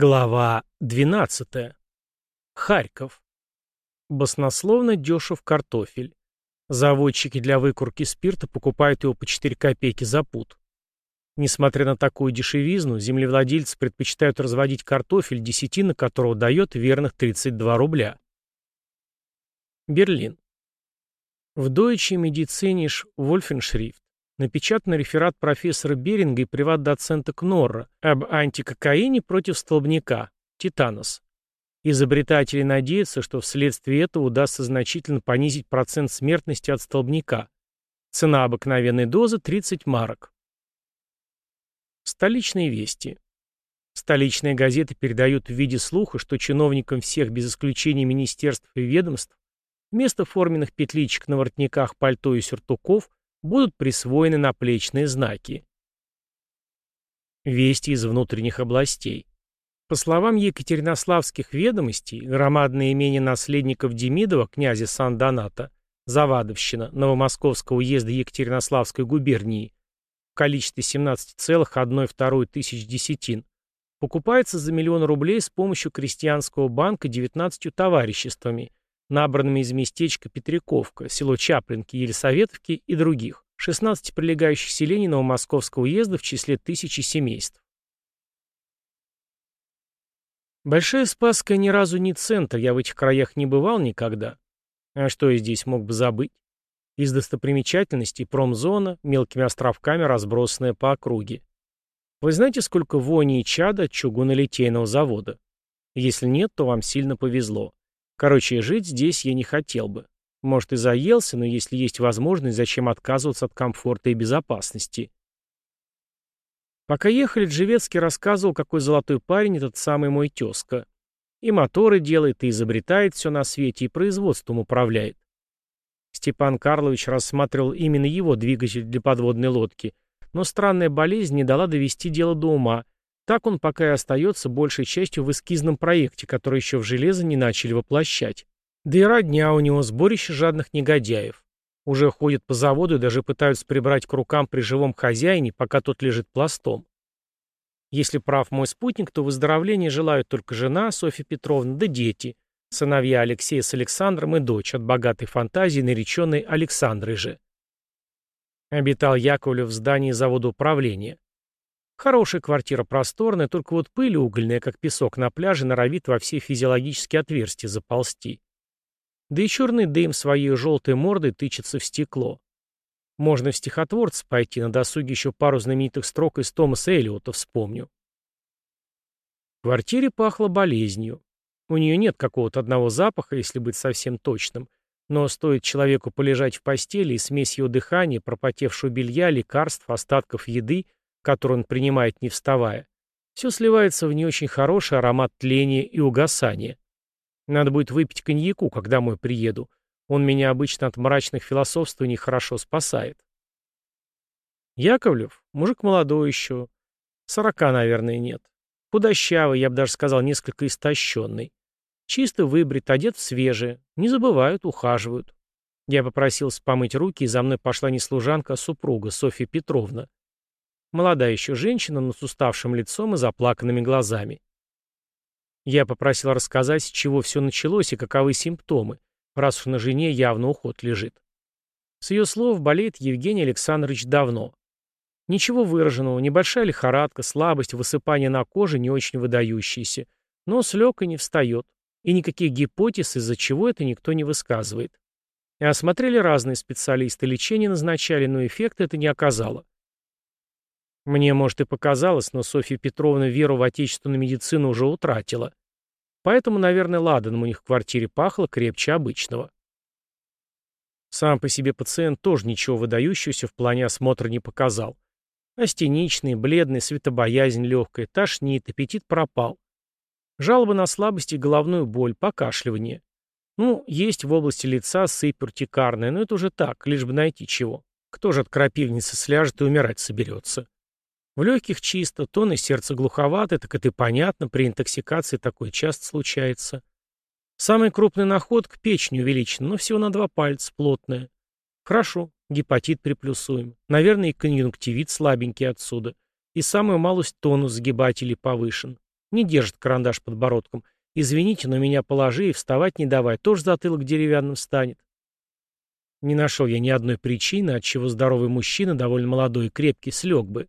Глава 12. Харьков. Баснословно дешев картофель. Заводчики для выкурки спирта покупают его по 4 копейки за пуд. Несмотря на такую дешевизну, землевладельцы предпочитают разводить картофель, десятина которого дает верных 32 рубля. Берлин. В Deutsche Medizinische Wolfenschrift напечатан реферат профессора Беринга и приват-доцента Кнорра об антикокаине против столбняка, титанос. Изобретатели надеются, что вследствие этого удастся значительно понизить процент смертности от столбняка. Цена обыкновенной дозы 30 марок. Столичные вести. Столичные газеты передают в виде слуха, что чиновникам всех без исключения министерств и ведомств вместо форменных петличек на воротниках пальто и сюртуков будут присвоены наплечные знаки. Вести из внутренних областей. По словам екатеринославских ведомостей, громадное имение наследников Демидова, князя Сан-Доната, Завадовщина, Новомосковского уезда Екатеринославской губернии, в количестве 17,1,2 тысяч десятин, покупается за миллион рублей с помощью крестьянского банка 19 товариществами, набранными из местечка Петряковка, село Чаплинки, Елисаветовки и других, 16 прилегающих селений Новомосковского уезда в числе тысячи семейств. Большая Спасская ни разу не центр, я в этих краях не бывал никогда. А что я здесь мог бы забыть? Из достопримечательностей промзона, мелкими островками разбросанная по округе. Вы знаете, сколько вони и чада от чугунолитейного завода? Если нет, то вам сильно повезло. Короче, жить здесь я не хотел бы. Может, и заелся, но если есть возможность, зачем отказываться от комфорта и безопасности? Пока ехали, Джевецкий рассказывал, какой золотой парень этот самый мой тезка. И моторы делает, и изобретает все на свете, и производством управляет. Степан Карлович рассматривал именно его двигатель для подводной лодки, но странная болезнь не дала довести дело до ума, так он пока и остается большей частью в эскизном проекте, который еще в железо не начали воплощать. Да и родня у него сборище жадных негодяев. Уже ходят по заводу и даже пытаются прибрать к рукам при живом хозяине, пока тот лежит пластом. Если прав мой спутник, то выздоровления желают только жена, Софья Петровна, да дети, сыновья Алексея с Александром и дочь от богатой фантазии, нареченной Александрой же. Обитал Яковлев в здании завода управления. Хорошая квартира просторная, только вот пыль угольная, как песок на пляже, норовит во все физиологические отверстия заползти. Да и черный дым своей желтой мордой тычется в стекло. Можно в стихотворце пойти, на досуге еще пару знаменитых строк из Томаса Эллиота вспомню. В квартире пахло болезнью. У нее нет какого-то одного запаха, если быть совсем точным, но стоит человеку полежать в постели, и смесь его дыхания, пропотевшего белья, лекарств, остатков еды — который он принимает не вставая, все сливается в не очень хороший аромат тления и угасания. Надо будет выпить коньяку, когда домой приеду. Он меня обычно от мрачных философствований хорошо спасает. Яковлев, мужик молодой еще, сорока, наверное, нет. Худощавый, я бы даже сказал, несколько истощенный. Чисто выбрит, одет в свежее. Не забывают, ухаживают. Я попросился помыть руки, и за мной пошла не служанка, а супруга, Софья Петровна. Молодая еще женщина, но с уставшим лицом и заплаканными глазами. Я попросил рассказать, с чего все началось и каковы симптомы, раз уж на жене явно уход лежит. С ее слов болеет Евгений Александрович давно. Ничего выраженного, небольшая лихорадка, слабость, высыпание на коже не очень выдающиеся, но слег и не встает, и никаких гипотез, из-за чего это никто не высказывает. И осмотрели разные специалисты, лечение назначали, но эффекта это не оказало. Мне, может, и показалось, но Софья Петровна веру в отечественную медицину уже утратила. Поэтому, наверное, ладаном у них в квартире пахло крепче обычного. Сам по себе пациент тоже ничего выдающегося в плане осмотра не показал. Астеничный, бледный, светобоязнь легкая, тошнит, аппетит пропал. Жалобы на слабость и головную боль, покашливание. Ну, есть в области лица сыпь уртикарная, но это уже так, лишь бы найти чего. Кто же от крапивницы сляжет и умирать соберется? В легких чисто, тон и сердце глуховаты, так это и понятно, при интоксикации такое часто случается. Самая крупная находка – печень увеличена, но всего на два пальца, плотная. Хорошо, гепатит приплюсуем. Наверное, и конъюнктивит слабенький отсюда. И самую малость тонус сгибателей повышен. Не держит карандаш подбородком. Извините, но меня положи и вставать не давай, тоже затылок деревянным станет. Не нашел я ни одной причины, от чего здоровый мужчина, довольно молодой и крепкий, слег бы.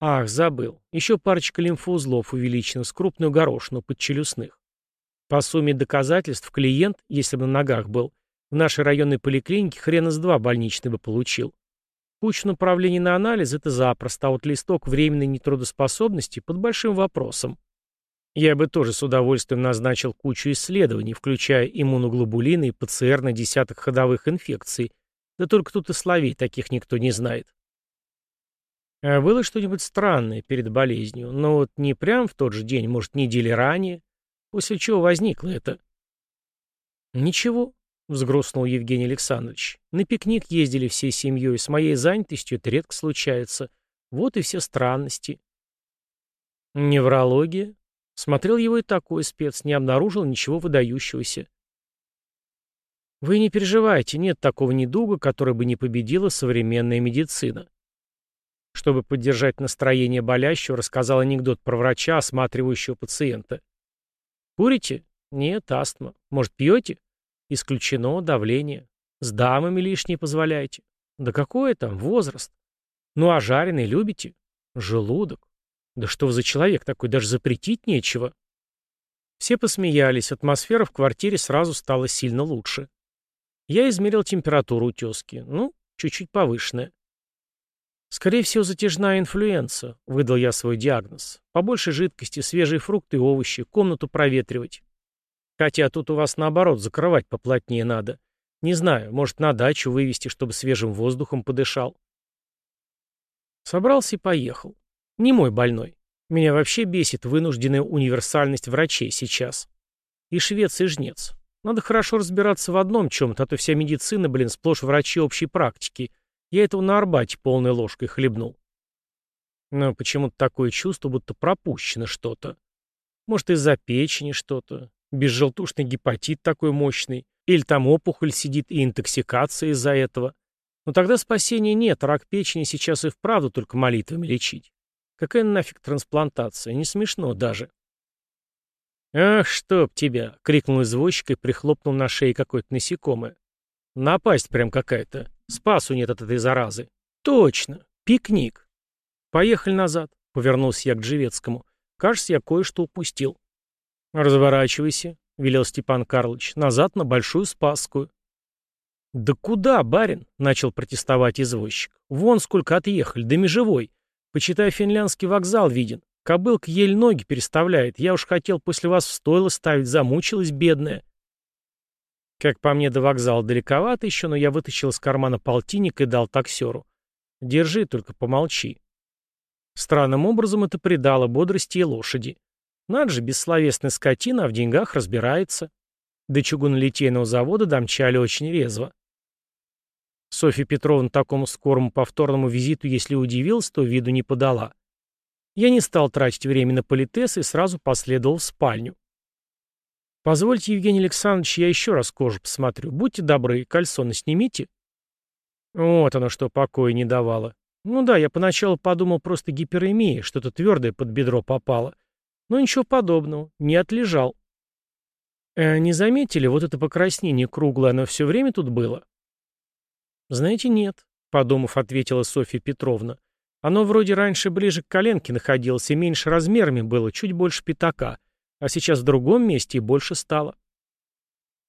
Ах, забыл. Еще парочка лимфоузлов увеличена крупную горошину подчелюстных. По сумме доказательств клиент, если бы на ногах был, в нашей районной поликлинике хрена с два больничный бы получил. Кучу направлений на анализ – это запросто, а вот листок временной нетрудоспособности под большим вопросом. Я бы тоже с удовольствием назначил кучу исследований, включая иммуноглобулины и ПЦР на десяток ходовых инфекций. Да только тут и словей таких никто не знает. А было что-нибудь странное перед болезнью, но вот не прям в тот же день, может, недели ранее, после чего возникло это. Ничего, — взгрустнул Евгений Александрович. «На пикник ездили всей семьей, с моей занятостью это редко случается. Вот и все странности». «Неврология?» Смотрел его и такой спец, не обнаружил ничего выдающегося. «Вы не переживайте, нет такого недуга, который бы не победила современная медицина». Чтобы поддержать настроение болящего, рассказал анекдот про врача, осматривающего пациента. «Курите? Нет, астма. Может, пьете?» Исключено давление. С дамами лишнее позволяете. Да какой там возраст? Ну а жареный любите? Желудок. Да что вы за человек такой, даже запретить нечего. Все посмеялись, атмосфера в квартире сразу стала сильно лучше. Я измерил температуру у тезки. Ну, чуть-чуть повышенная. Скорее всего, затяжная инфлюенса, выдал я свой диагноз. Побольше жидкости, свежие фрукты и овощи, комнату проветривать. Хотя тут у вас наоборот закрывать поплотнее надо. Не знаю, может на дачу вывести, чтобы свежим воздухом подышал. Собрался и поехал. Не мой больной. Меня вообще бесит вынужденная универсальность врачей сейчас. И швец, и жнец. Надо хорошо разбираться в одном чем-то, а то вся медицина, блин, сплошь врачи общей практики. Я этого на Арбате полной ложкой хлебнул. Но почему-то такое чувство, будто пропущено что-то. Может, из-за печени что-то. Безжелтушный гепатит такой мощный. Или там опухоль сидит и интоксикация из-за этого. Но тогда спасения нет, рак печени сейчас и вправду только молитвами лечить. Какая нафиг трансплантация? Не смешно даже. «Ах, чтоб тебя!» — крикнул извозчик и прихлопнул на шее какое-то насекомое. «Напасть прям какая-то. Спасу нет от этой заразы». «Точно! Пикник!» «Поехали назад», — повернулся я к Джевецкому. «Кажется, я кое-что упустил». «Разворачивайся», — велел Степан Карлович, — «назад на Большую Спасскую». «Да куда, барин?» — начал протестовать извозчик. «Вон сколько отъехали, да межевой. Почитай, финляндский вокзал виден. Кобылка еле ноги переставляет. Я уж хотел после вас в стойло ставить, замучилась бедная». Как по мне, до вокзала далековато еще, но я вытащил из кармана полтинник и дал таксеру. «Держи, только помолчи». Странным образом это придало бодрости и лошади. Надо же, бессловесная скотина, а в деньгах разбирается. До чугунолитейного завода домчали очень резво. Софья Петровна такому скорому повторному визиту, если удивилась, то виду не подала. Я не стал тратить время на политес и сразу последовал в спальню. «Позвольте, Евгений Александрович, я еще раз кожу посмотрю. Будьте добры, кальсоны снимите». Вот оно что покоя не давало. Ну да, я поначалу подумал просто гиперемия, что-то твердое под бедро попало. Но ничего подобного, не отлежал. Э, не заметили, вот это покраснение круглое, оно все время тут было? Знаете, нет, подумав, ответила Софья Петровна. Оно вроде раньше ближе к коленке находилось и меньше размерами было, чуть больше пятака, а сейчас в другом месте и больше стало.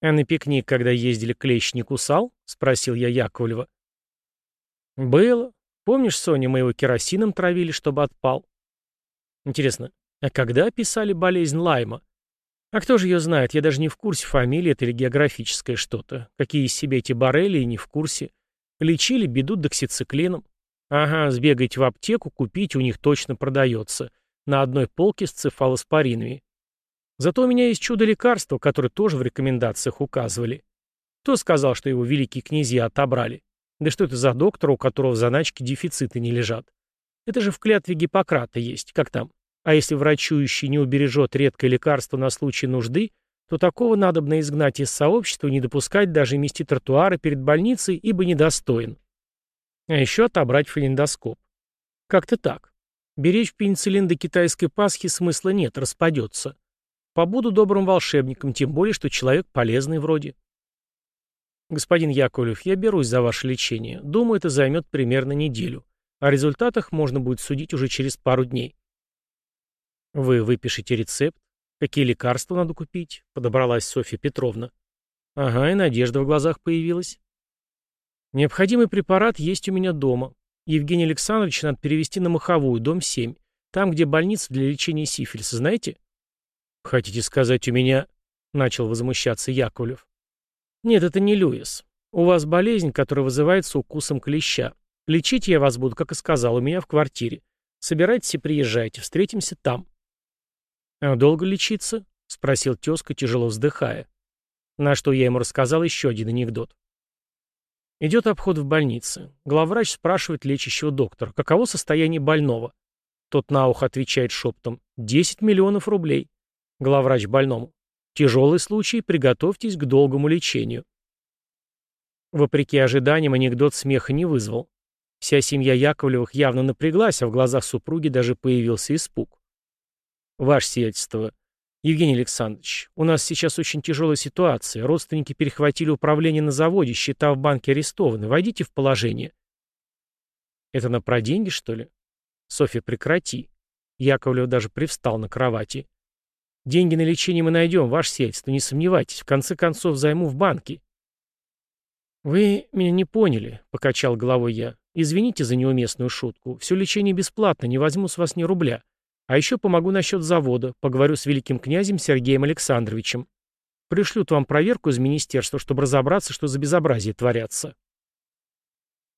«А на пикник, когда ездили, клещ не кусал?» — спросил я Яковлева. «Было. Помнишь, Соня, мы его керосином травили, чтобы отпал?» «Интересно, а когда описали болезнь Лайма? А кто же ее знает? Я даже не в курсе, фамилия это или географическое что-то. Какие из себя эти боррелии, не в курсе. Лечили беду доксициклином. Ага, сбегайте в аптеку, купить у них точно продается. На одной полке с цефалоспоринами. Зато у меня есть чудо-лекарство, которое тоже в рекомендациях указывали. Кто сказал, что его великие князья отобрали? Да что это за доктор, у которого в заначке дефициты не лежат? Это же в клятве Гиппократа есть. Как там? А если врачующий не убережет редкое лекарство на случай нужды, то такого надобно изгнать из сообщества и не допускать даже мести тротуары перед больницей, ибо недостоин. А еще отобрать фонендоскоп. Как-то так. Беречь пенициллин до китайской Пасхи смысла нет, распадется. Побуду добрым волшебником, тем более, что человек полезный вроде. Господин Яковлев, я берусь за ваше лечение. Думаю, это займет примерно неделю. О результатах можно будет судить уже через пару дней. Вы выпишите рецепт? Какие лекарства надо купить? Подобралась Софья Петровна. Ага, и надежда в глазах появилась. Необходимый препарат есть у меня дома. Евгений Александрович надо перевести на Маховую, дом 7. Там, где больница для лечения сифилиса, знаете? Хотите сказать, у меня... Начал возмущаться Яковлев. Нет, это не Льюис. У вас болезнь, которая вызывается укусом клеща. Лечить я вас буду, как и сказал, у меня в квартире. Собирайтесь и приезжайте, встретимся там. А долго лечиться? Спросил тезка, тяжело вздыхая. На что я ему рассказал еще один анекдот. Идет обход в больнице. Главврач спрашивает лечащего доктора, каково состояние больного. Тот на ухо отвечает шептом «10 миллионов рублей». Главврач больному. Тяжелый случай, приготовьтесь к долгому лечению. Вопреки ожиданиям, анекдот смеха не вызвал. Вся семья Яковлевых явно напряглась, а в глазах супруги даже появился испуг. «Ваше сиятельство, Евгений Александрович, у нас сейчас очень тяжелая ситуация. Родственники перехватили управление на заводе, счета в банке арестованы. Войдите в положение». «Это на про деньги, что ли?» «Софья, прекрати». Яковлев даже привстал на кровати. Деньги на лечение мы найдем, ваше сельство, не сомневайтесь. В конце концов, займу в банке. Вы меня не поняли, покачал головой я. Извините за неуместную шутку. Все лечение бесплатно, не возьму с вас ни рубля. А еще помогу насчет завода. Поговорю с великим князем Сергеем Александровичем. Пришлют вам проверку из министерства, чтобы разобраться, что за безобразие творятся.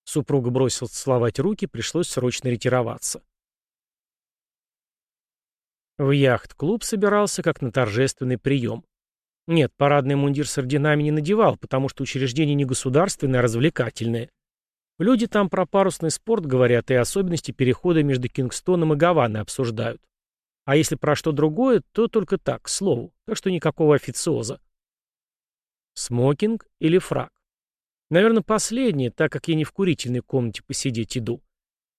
Супруга бросил целовать руки, пришлось срочно ретироваться. В яхт-клуб собирался как на торжественный прием. Нет, парадный мундир с орденами не надевал, потому что учреждение не государственное, а развлекательное. Люди там про парусный спорт говорят и особенности перехода между Кингстоном и Гаваной обсуждают. А если про что другое, то только так, к слову, так что никакого официоза. Смокинг или фраг? Наверное, последнее, так как я не в курительной комнате посидеть иду.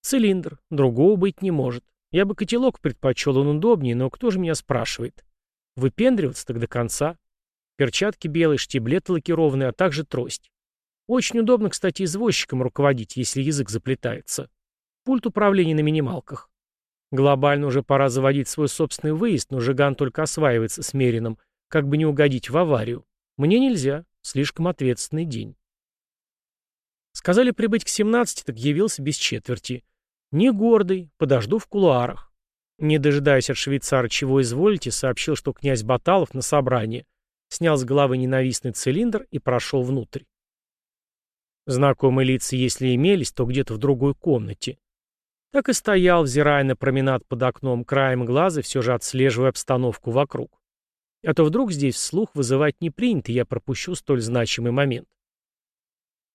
Цилиндр, другого быть не может. Я бы котелок предпочел, он удобнее, но кто же меня спрашивает? Выпендриваться так до конца. Перчатки белые, штиблеты лакированные, а также трость. Очень удобно, кстати, извозчиком руководить, если язык заплетается. Пульт управления на минималках. Глобально уже пора заводить свой собственный выезд, но Жиган только осваивается с Мерином, как бы не угодить в аварию. Мне нельзя, слишком ответственный день. Сказали прибыть к 17, так явился без четверти. Не гордый, подожду в кулуарах. Не дожидаясь от швейцара чего изволите, сообщил, что князь Баталов на собрании снял с головы ненавистный цилиндр и прошел внутрь. Знакомые лица, если имелись, то где-то в другой комнате. Так и стоял, взирая на променад под окном, краем глаза, все же отслеживая обстановку вокруг. А то вдруг здесь вслух вызывать не принято, я пропущу столь значимый момент.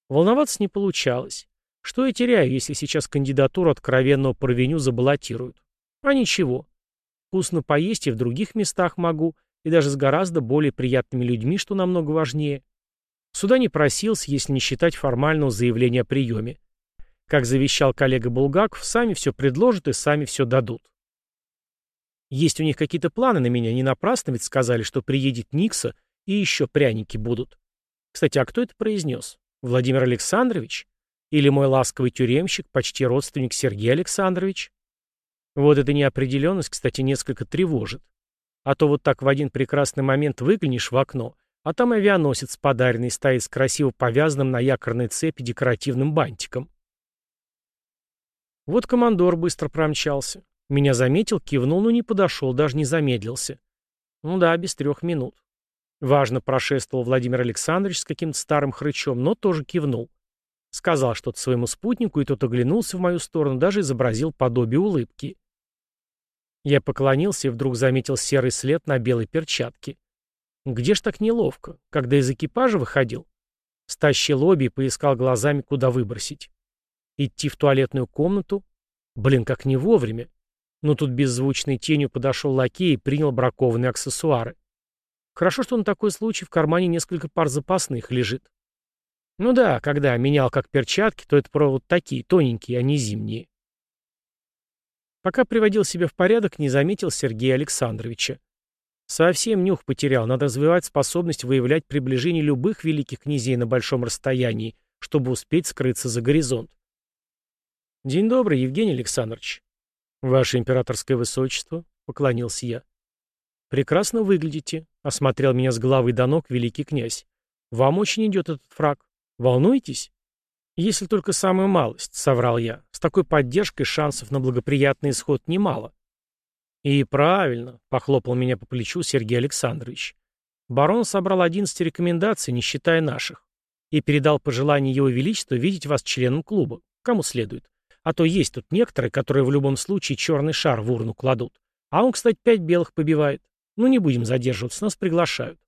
Волноваться не получалось. Что я теряю, если сейчас кандидатуру откровенного провиню забаллотируют? А ничего. Вкусно поесть и в других местах могу, и даже с гораздо более приятными людьми, что намного важнее. Сюда не просился, если не считать формального заявления о приеме. Как завещал коллега Булгаков, сами все предложат и сами все дадут. Есть у них какие-то планы на меня, не напрасно ведь сказали, что приедет Никса и еще пряники будут. Кстати, а кто это произнес? Владимир Александрович? Или мой ласковый тюремщик, почти родственник Сергей Александрович? Вот эта неопределенность, кстати, несколько тревожит. А то вот так в один прекрасный момент выглянешь в окно, а там авианосец подаренный стоит с красиво повязанным на якорной цепи декоративным бантиком. Вот командор быстро промчался. Меня заметил, кивнул, но не подошел, даже не замедлился. Ну да, без трех минут. Важно прошествовал Владимир Александрович с каким-то старым хрычом, но тоже кивнул. Сказал что-то своему спутнику, и тот оглянулся в мою сторону, даже изобразил подобие улыбки. Я поклонился и вдруг заметил серый след на белой перчатке. Где ж так неловко, когда из экипажа выходил? Стащил обе и поискал глазами, куда выбросить. Идти в туалетную комнату? Блин, как не вовремя. Но тут беззвучной тенью подошел лакей и принял бракованные аксессуары. Хорошо, что на такой случай в кармане несколько пар запасных лежит. Ну да, когда менял как перчатки, то это про вот такие, тоненькие, а не зимние. Пока приводил себя в порядок, не заметил Сергея Александровича. Совсем нюх потерял, надо развивать способность выявлять приближение любых великих князей на большом расстоянии, чтобы успеть скрыться за горизонт. «День добрый, Евгений Александрович». «Ваше императорское высочество», — поклонился я. «Прекрасно выглядите», — осмотрел меня с головы до ног великий князь. «Вам очень идет этот фраг. Волнуетесь?» «Если только самую малость», — соврал я. «С такой поддержкой шансов на благоприятный исход немало». «И правильно», — похлопал меня по плечу Сергей Александрович. «Барон собрал 11 рекомендаций, не считая наших, и передал пожелание его величества видеть вас членом клуба, кому следует. А то есть тут некоторые, которые в любом случае черный шар в урну кладут. А он, кстати, пять белых побивает. Ну, не будем задерживаться, нас приглашают.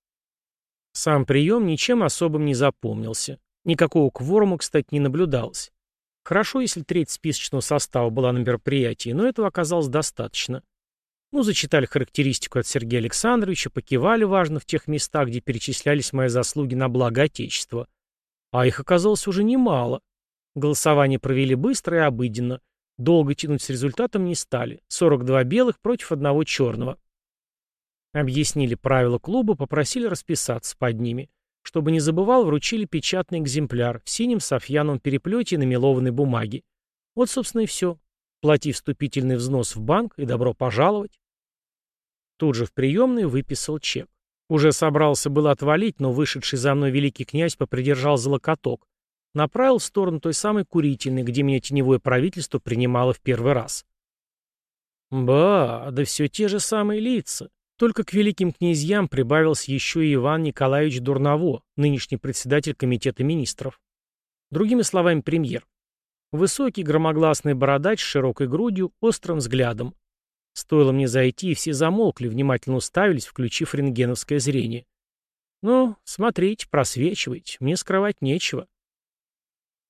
Сам прием ничем особым не запомнился. Никакого кворума, кстати, не наблюдалось. Хорошо, если треть списочного состава была на мероприятии, но этого оказалось достаточно. Ну, зачитали характеристику от Сергея Александровича, покивали важно в тех местах, где перечислялись мои заслуги на благо Отечества. А их оказалось уже немало. Голосование провели быстро и обыденно. Долго тянуть с результатом не стали. 42 белых против одного черного. Объяснили правила клуба, попросили расписаться под ними. Чтобы не забывал, вручили печатный экземпляр в синем софьяновом переплете на мелованной бумаге. Вот, собственно, и все. Плати вступительный взнос в банк и добро пожаловать. Тут же в приемной выписал чек. Уже собрался было отвалить, но вышедший за мной великий князь попридержал за локоток, направил в сторону той самой курительной, где меня теневое правительство принимало в первый раз. Ба, да все те же самые лица. Только к великим князьям прибавился еще и Иван Николаевич Дурново, нынешний председатель комитета министров. Другими словами, премьер. Высокий, громогласный бородач с широкой грудью, острым взглядом. Стоило мне зайти, и все замолкли, внимательно уставились, включив рентгеновское зрение. Ну, смотрите, просвечивайте, мне скрывать нечего.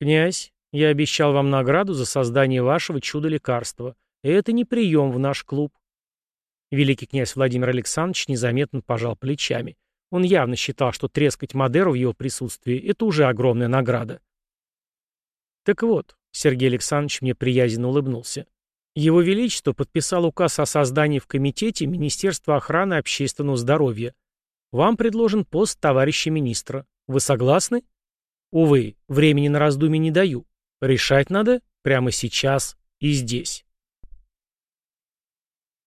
«Князь, я обещал вам награду за создание вашего чудо-лекарства. И это не прием в наш клуб». Великий князь Владимир Александрович незаметно пожал плечами. Он явно считал, что трескать Мадеру в его присутствии — это уже огромная награда. «Так вот», — Сергей Александрович мне приязненно улыбнулся, «Его Величество подписал указ о создании в Комитете Министерства охраны общественного здоровья. Вам предложен пост товарища министра. Вы согласны?» Увы, времени на раздумье не даю. Решать надо прямо сейчас и здесь.